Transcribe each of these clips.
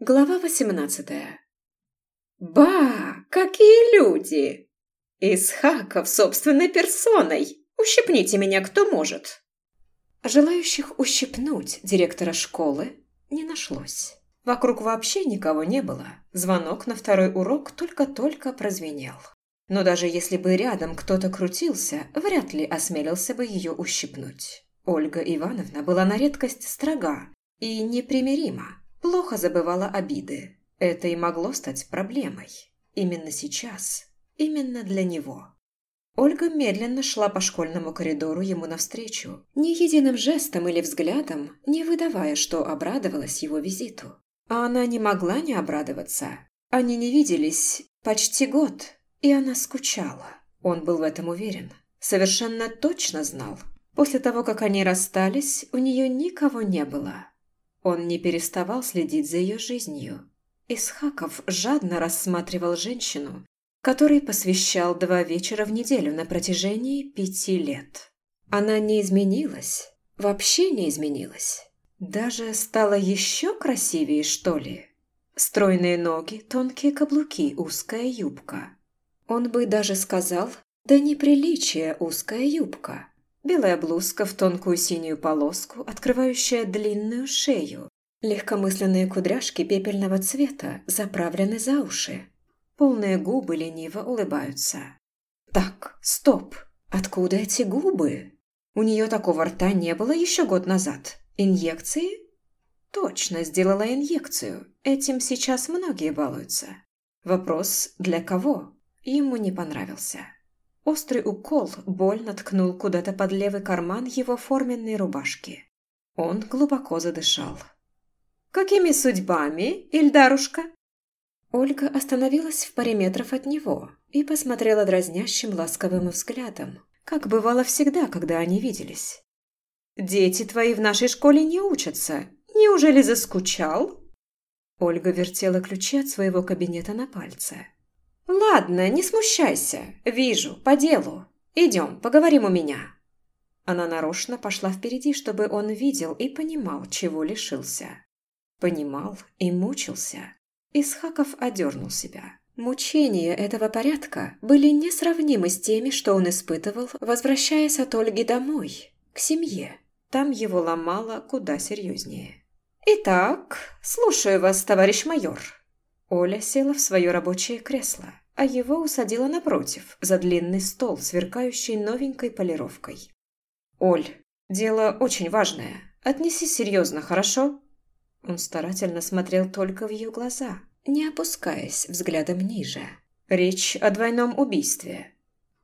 Глава восемнадцатая. «Ба! Какие люди! Исхаков собственной персоной! Ущипните меня, кто может!» Желающих ущипнуть директора школы не нашлось. Вокруг вообще никого не было. Звонок на второй урок только-только прозвенел. Но даже если бы рядом кто-то крутился, вряд ли осмелился бы ее ущипнуть. Ольга Ивановна была на редкость строга и непримирима Плохо забывала обиды. Это и могло стать проблемой. Именно сейчас. Именно для него. Ольга медленно шла по школьному коридору ему навстречу, ни единым жестом или взглядом, не выдавая, что обрадовалась его визиту. А она не могла не обрадоваться. Они не виделись почти год, и она скучала. Он был в этом уверен. Совершенно точно знал. После того, как они расстались, у нее никого не было. Он не переставал следить за ее жизнью. Исхаков жадно рассматривал женщину, которой посвящал два вечера в неделю на протяжении пяти лет. Она не изменилась, вообще не изменилась. Даже стала еще красивее, что ли? Стройные ноги, тонкие каблуки, узкая юбка. Он бы даже сказал, да неприличие узкая юбка. Белая блузка в тонкую синюю полоску, открывающая длинную шею. Легкомысленные кудряшки пепельного цвета заправлены за уши. Полные губы лениво улыбаются. Так, стоп. Откуда эти губы? У нее такого рта не было еще год назад. Инъекции? Точно, сделала инъекцию. Этим сейчас многие балуются. Вопрос «для кого?» ему не понравился. Острый укол больно ткнул куда-то под левый карман его форменной рубашки. Он глубоко задышал. «Какими судьбами, Ильдарушка?» Ольга остановилась в паре метров от него и посмотрела дразнящим ласковым взглядом, как бывало всегда, когда они виделись. «Дети твои в нашей школе не учатся. Неужели заскучал?» Ольга вертела ключи от своего кабинета на пальце. «Ладно, не смущайся. Вижу, по делу. Идем, поговорим у меня». Она нарочно пошла впереди, чтобы он видел и понимал, чего лишился. Понимал и мучился. Исхаков одернул себя. Мучения этого порядка были несравнимы с теми, что он испытывал, возвращаясь от Ольги домой, к семье. Там его ломало куда серьезнее. «Итак, слушаю вас, товарищ майор», Оля села в свое рабочее кресло, а его усадила напротив, за длинный стол, сверкающий новенькой полировкой. «Оль, дело очень важное. Отнеси серьезно, хорошо?» Он старательно смотрел только в ее глаза, не опускаясь взглядом ниже. «Речь о двойном убийстве.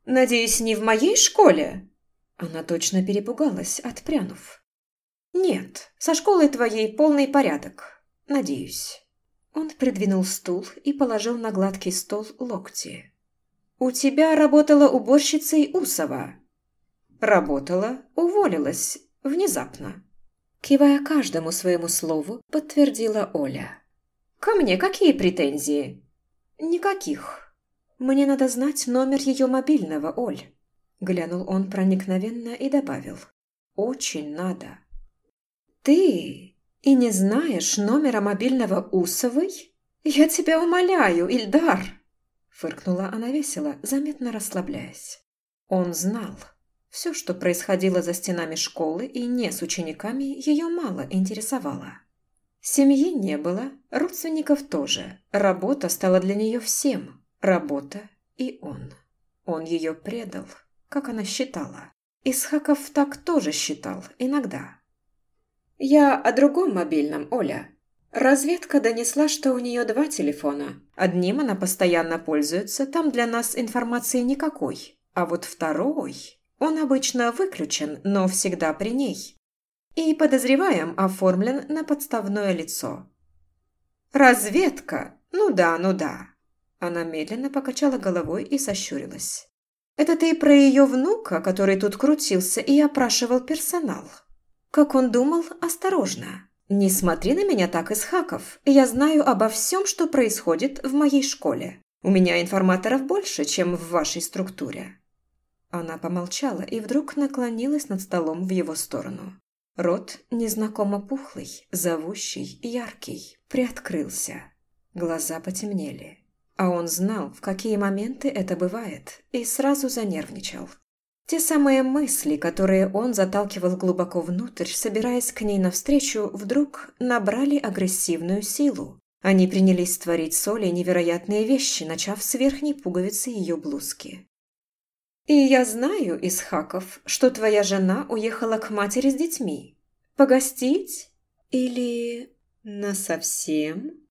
Надеюсь, не в моей школе?» Она точно перепугалась, отпрянув. «Нет, со школой твоей полный порядок. Надеюсь». Он придвинул стул и положил на гладкий стол локти. «У тебя работала уборщицей Усова». «Работала, уволилась. Внезапно». Кивая каждому своему слову, подтвердила Оля. «Ко мне какие претензии?» «Никаких. Мне надо знать номер ее мобильного, Оль». Глянул он проникновенно и добавил. «Очень надо». «Ты «И не знаешь номера мобильного Усовой? Я тебя умоляю, Ильдар!» Фыркнула она весело, заметно расслабляясь. Он знал. Все, что происходило за стенами школы и не с учениками, ее мало интересовало. Семьи не было, родственников тоже. Работа стала для нее всем. Работа и он. Он ее предал, как она считала. Исхаков так тоже считал, иногда. «Я о другом мобильном, Оля. Разведка донесла, что у нее два телефона. Одним она постоянно пользуется, там для нас информации никакой. А вот второй... Он обычно выключен, но всегда при ней. И, подозреваем, оформлен на подставное лицо». «Разведка? Ну да, ну да». Она медленно покачала головой и сощурилась. «Это ты про ее внука, который тут крутился и опрашивал персонал?» Как он думал, осторожно. «Не смотри на меня так, из хаков. Я знаю обо всем, что происходит в моей школе. У меня информаторов больше, чем в вашей структуре». Она помолчала и вдруг наклонилась над столом в его сторону. Рот, незнакомо пухлый, зовущий, яркий, приоткрылся. Глаза потемнели. А он знал, в какие моменты это бывает, и сразу занервничал. Те самые мысли, которые он заталкивал глубоко внутрь, собираясь к ней навстречу, вдруг набрали агрессивную силу. Они принялись творить с Олей невероятные вещи, начав с верхней пуговицы ее блузки. «И я знаю, Исхаков, что твоя жена уехала к матери с детьми. Погостить? Или насовсем?»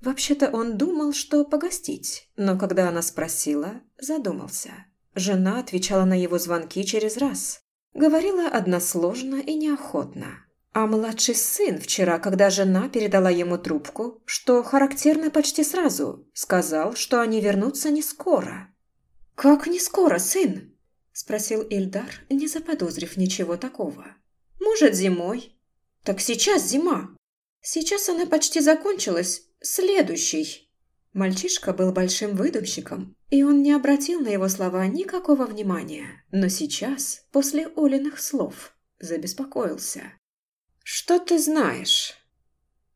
Вообще-то он думал, что погостить, но когда она спросила, задумался. Жена отвечала на его звонки через раз. Говорила односложно и неохотно. А младший сын вчера, когда жена передала ему трубку, что характерно почти сразу, сказал, что они вернутся не скоро. «Как не скоро, сын?» – спросил Ильдар, не заподозрив ничего такого. «Может, зимой?» «Так сейчас зима. Сейчас она почти закончилась. Следующий». Мальчишка был большим выдумщиком, и он не обратил на его слова никакого внимания. Но сейчас, после Олиных слов, забеспокоился. «Что ты знаешь?»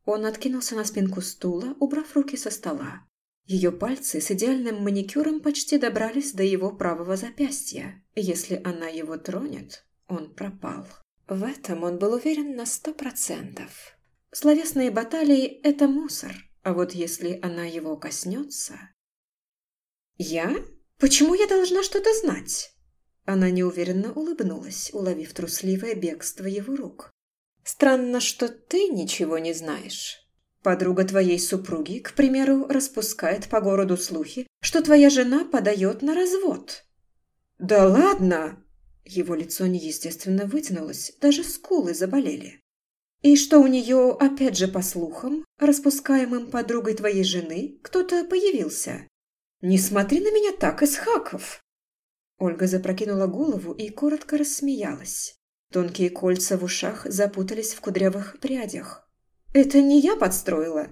Он откинулся на спинку стула, убрав руки со стола. Ее пальцы с идеальным маникюром почти добрались до его правого запястья. Если она его тронет, он пропал. В этом он был уверен на сто процентов. Словесные баталии – это мусор, а вот если она его коснется... «Я? Почему я должна что-то знать?» Она неуверенно улыбнулась, уловив трусливое бегство его рук. «Странно, что ты ничего не знаешь. Подруга твоей супруги, к примеру, распускает по городу слухи, что твоя жена подает на развод. Да ладно! Его лицо неестественно вытянулось, даже скулы заболели. И что у нее, опять же по слухам, распускаемым подругой твоей жены, кто-то появился. Не смотри на меня так, из хаков. Ольга запрокинула голову и коротко рассмеялась. Тонкие кольца в ушах запутались в кудрявых прядях. Это не я подстроила.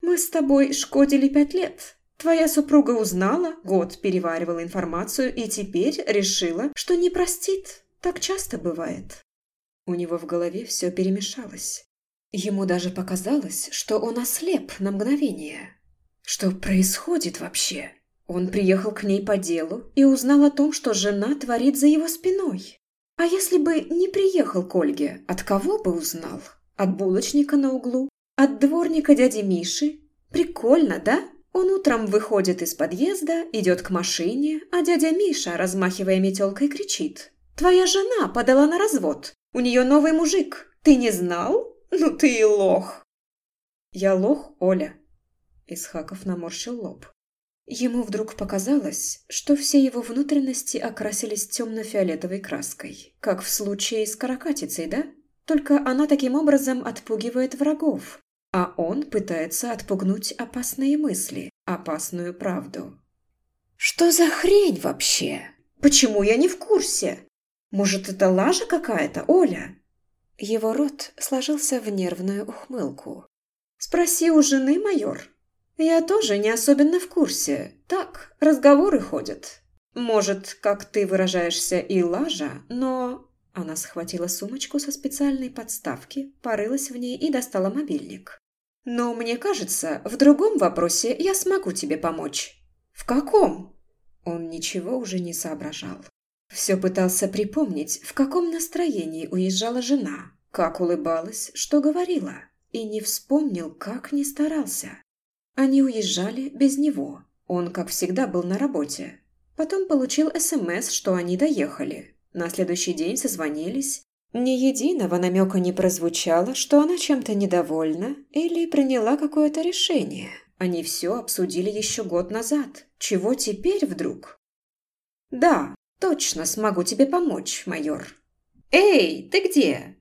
Мы с тобой шкодили пять лет. Твоя супруга узнала, год переваривала информацию и теперь решила, что не простит. Так часто бывает. У него в голове все перемешалось. Ему даже показалось, что он ослеп на мгновение. Что происходит вообще? Он приехал к ней по делу и узнал о том, что жена творит за его спиной. А если бы не приехал к Ольге, от кого бы узнал? От булочника на углу? От дворника дяди Миши? Прикольно, да? Он утром выходит из подъезда, идет к машине, а дядя Миша, размахивая метелкой, кричит. «Твоя жена подала на развод. У нее новый мужик. Ты не знал? Ну ты и лох!» «Я лох, Оля!» Исхаков наморщил лоб. Ему вдруг показалось, что все его внутренности окрасились темно-фиолетовой краской, как в случае с каракатицей, да? Только она таким образом отпугивает врагов, а он пытается отпугнуть опасные мысли, опасную правду. «Что за хрень вообще? Почему я не в курсе? Может, это лажа какая-то, Оля?» Его рот сложился в нервную ухмылку. «Спроси у жены, майор. Я тоже не особенно в курсе. Так, разговоры ходят. Может, как ты выражаешься, и лажа, но она схватила сумочку со специальной подставки, порылась в ней и достала мобильник. «Но мне кажется, в другом вопросе я смогу тебе помочь». «В каком?» Он ничего уже не соображал. Все пытался припомнить, в каком настроении уезжала жена, как улыбалась, что говорила, и не вспомнил, как не старался. Они уезжали без него. Он, как всегда, был на работе. Потом получил СМС, что они доехали. На следующий день созвонились. Ни единого намека не прозвучало, что она чем-то недовольна или приняла какое-то решение. Они все обсудили еще год назад. Чего теперь вдруг? «Да, точно смогу тебе помочь, майор». «Эй, ты где?»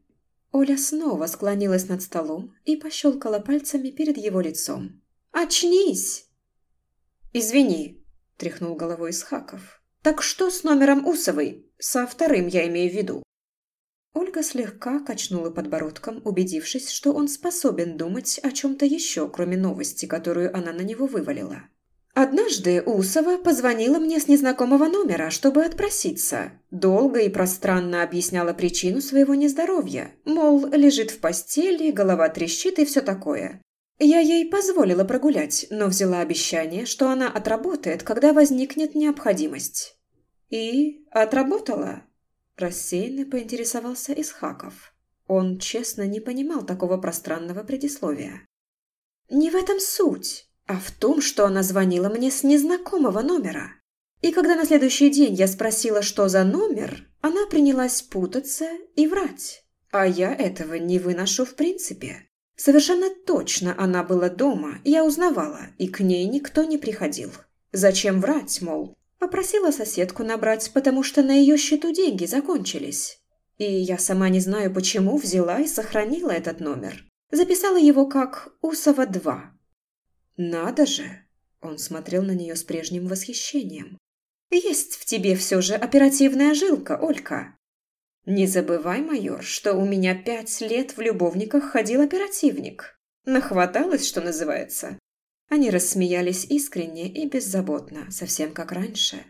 Оля снова склонилась над столом и пощелкала пальцами перед его лицом. «Очнись!» «Извини», – тряхнул головой Исхаков. «Так что с номером Усовой? Со вторым я имею в виду». Ольга слегка качнула подбородком, убедившись, что он способен думать о чем-то еще, кроме новости, которую она на него вывалила. Однажды Усова позвонила мне с незнакомого номера, чтобы отпроситься. Долго и пространно объясняла причину своего нездоровья. Мол, лежит в постели, голова трещит и все такое. Я ей позволила прогулять, но взяла обещание, что она отработает, когда возникнет необходимость. И отработала. Рассеянно поинтересовался Исхаков. Он честно не понимал такого пространного предисловия. «Не в этом суть а в том, что она звонила мне с незнакомого номера. И когда на следующий день я спросила, что за номер, она принялась путаться и врать. А я этого не выношу в принципе. Совершенно точно она была дома, я узнавала, и к ней никто не приходил. Зачем врать, мол? Попросила соседку набрать, потому что на ее счету деньги закончились. И я сама не знаю, почему взяла и сохранила этот номер. Записала его как «Усова-2», «Надо же!» Он смотрел на нее с прежним восхищением. «Есть в тебе все же оперативная жилка, Олька!» «Не забывай, майор, что у меня пять лет в любовниках ходил оперативник. Нахваталось, что называется». Они рассмеялись искренне и беззаботно, совсем как раньше.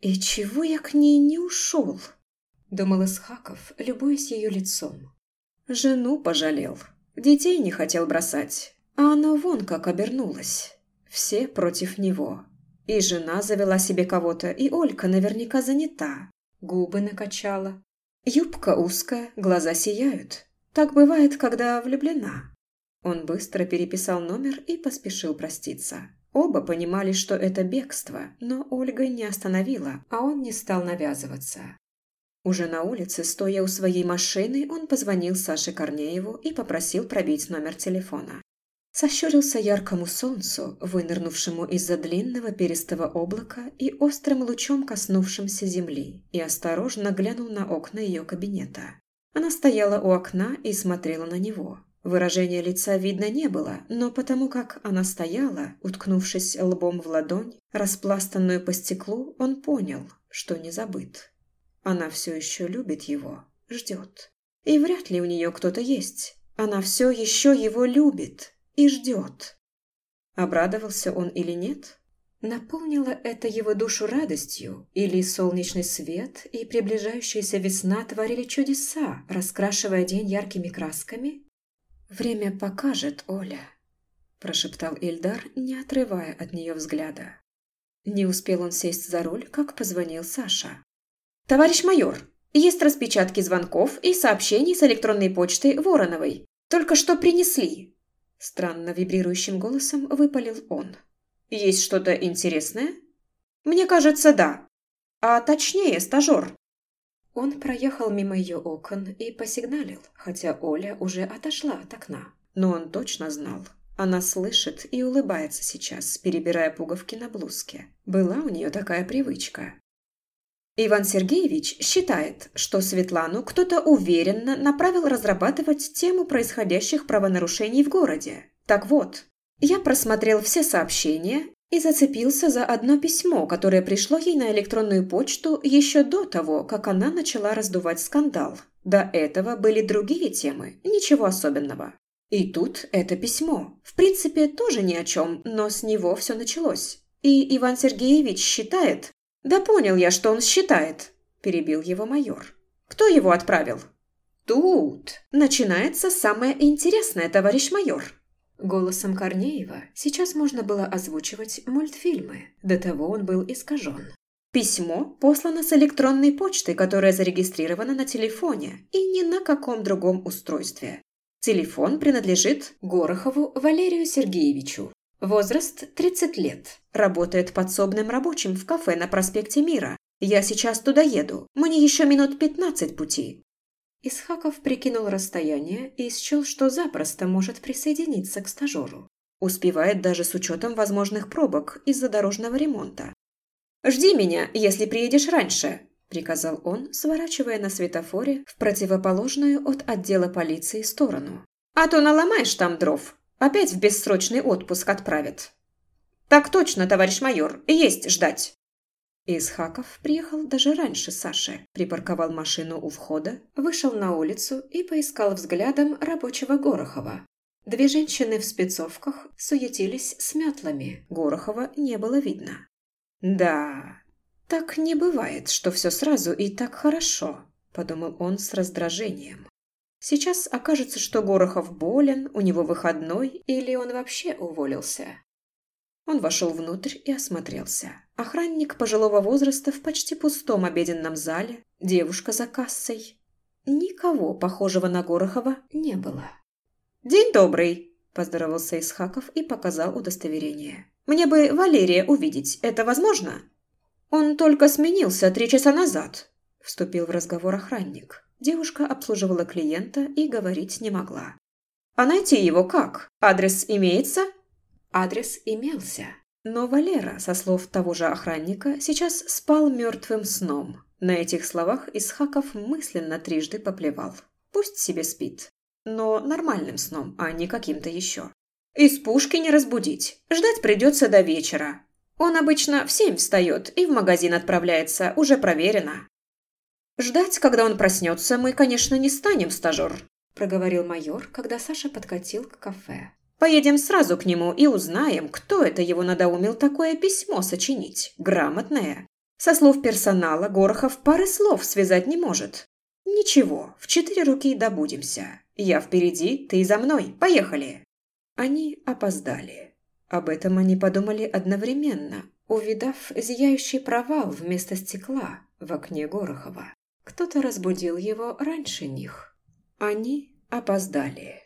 «И чего я к ней не ушел?» – думал Исхаков, любуясь ее лицом. «Жену пожалел, детей не хотел бросать, а оно вон как обернулось. Все против него. И жена завела себе кого-то, и Олька наверняка занята. Губы накачала. Юбка узкая, глаза сияют. Так бывает, когда влюблена. Он быстро переписал номер и поспешил проститься. Оба понимали, что это бегство, но Ольга не остановила, а он не стал навязываться. Уже на улице, стоя у своей машины, он позвонил Саше Корнееву и попросил пробить номер телефона сощурился яркому солнцу, вынырнувшему из-за длинного перистого облака и острым лучом коснувшимся земли, и осторожно глянул на окна ее кабинета. Она стояла у окна и смотрела на него. Выражения лица видно не было, но потому как она стояла, уткнувшись лбом в ладонь, распластанную по стеклу, он понял, что не забыт. Она все еще любит его, ждет. И вряд ли у нее кто-то есть. Она все еще его любит и ждет. Обрадовался он или нет? Наполнило это его душу радостью, или солнечный свет и приближающаяся весна творили чудеса, раскрашивая день яркими красками? «Время покажет, Оля», – прошептал Ильдар, не отрывая от нее взгляда. Не успел он сесть за руль, как позвонил Саша. «Товарищ майор, есть распечатки звонков и сообщений с электронной почты Вороновой. Только что принесли. Странно вибрирующим голосом выпалил он. «Есть что-то интересное?» «Мне кажется, да. А точнее, стажер». Он проехал мимо ее окон и посигналил, хотя Оля уже отошла от окна. Но он точно знал. Она слышит и улыбается сейчас, перебирая пуговки на блузке. Была у нее такая привычка. Иван Сергеевич считает, что Светлану кто-то уверенно направил разрабатывать тему происходящих правонарушений в городе. Так вот, я просмотрел все сообщения и зацепился за одно письмо, которое пришло ей на электронную почту еще до того, как она начала раздувать скандал. До этого были другие темы, ничего особенного. И тут это письмо. В принципе, тоже ни о чем, но с него все началось. И Иван Сергеевич считает, «Да понял я, что он считает», – перебил его майор. «Кто его отправил?» «Тут начинается самое интересное, товарищ майор». Голосом Корнеева сейчас можно было озвучивать мультфильмы, до того он был искажен. Письмо послано с электронной почтой, которая зарегистрирована на телефоне и ни на каком другом устройстве. Телефон принадлежит Горохову Валерию Сергеевичу, Возраст 30 лет. Работает подсобным рабочим в кафе на проспекте Мира. Я сейчас туда еду. Мне еще минут 15 пути. Исхаков прикинул расстояние и счел, что запросто может присоединиться к стажеру. Успевает даже с учетом возможных пробок из-за дорожного ремонта. «Жди меня, если приедешь раньше», – приказал он, сворачивая на светофоре в противоположную от отдела полиции сторону. «А то наломаешь там дров, Опять в бессрочный отпуск отправят. Так точно, товарищ майор, есть ждать. Исхаков приехал даже раньше Саши, припарковал машину у входа, вышел на улицу и поискал взглядом рабочего Горохова. Две женщины в спецовках суетились с метлами. Горохова не было видно. «Да, так не бывает, что все сразу и так хорошо», – подумал он с раздражением. Сейчас окажется, что Горохов болен, у него выходной или он вообще уволился. Он вошел внутрь и осмотрелся. Охранник пожилого возраста в почти пустом обеденном зале, девушка за кассой. Никого похожего на Горохова не было. «День добрый!» – поздоровался Исхаков и показал удостоверение. «Мне бы Валерия увидеть. Это возможно?» «Он только сменился три часа назад», – вступил в разговор охранник. Девушка обслуживала клиента и говорить не могла. «А найти его как? Адрес имеется?» Адрес имелся. Но Валера, со слов того же охранника, сейчас спал мертвым сном. На этих словах Исхаков мысленно трижды поплевал. Пусть себе спит. Но нормальным сном, а не каким-то еще. Из пушки не разбудить. Ждать придется до вечера. Он обычно в семь встает и в магазин отправляется, уже проверено. «Ждать, когда он проснется, мы, конечно, не станем, стажер», проговорил майор, когда Саша подкатил к кафе. «Поедем сразу к нему и узнаем, кто это его надоумил такое письмо сочинить. Грамотное. Со слов персонала Горохов пары слов связать не может. Ничего, в четыре руки добудемся. Я впереди, ты за мной. Поехали!» Они опоздали. Об этом они подумали одновременно, увидав зияющий провал вместо стекла в окне Горохова. Кто-то разбудил его раньше них. Они опоздали.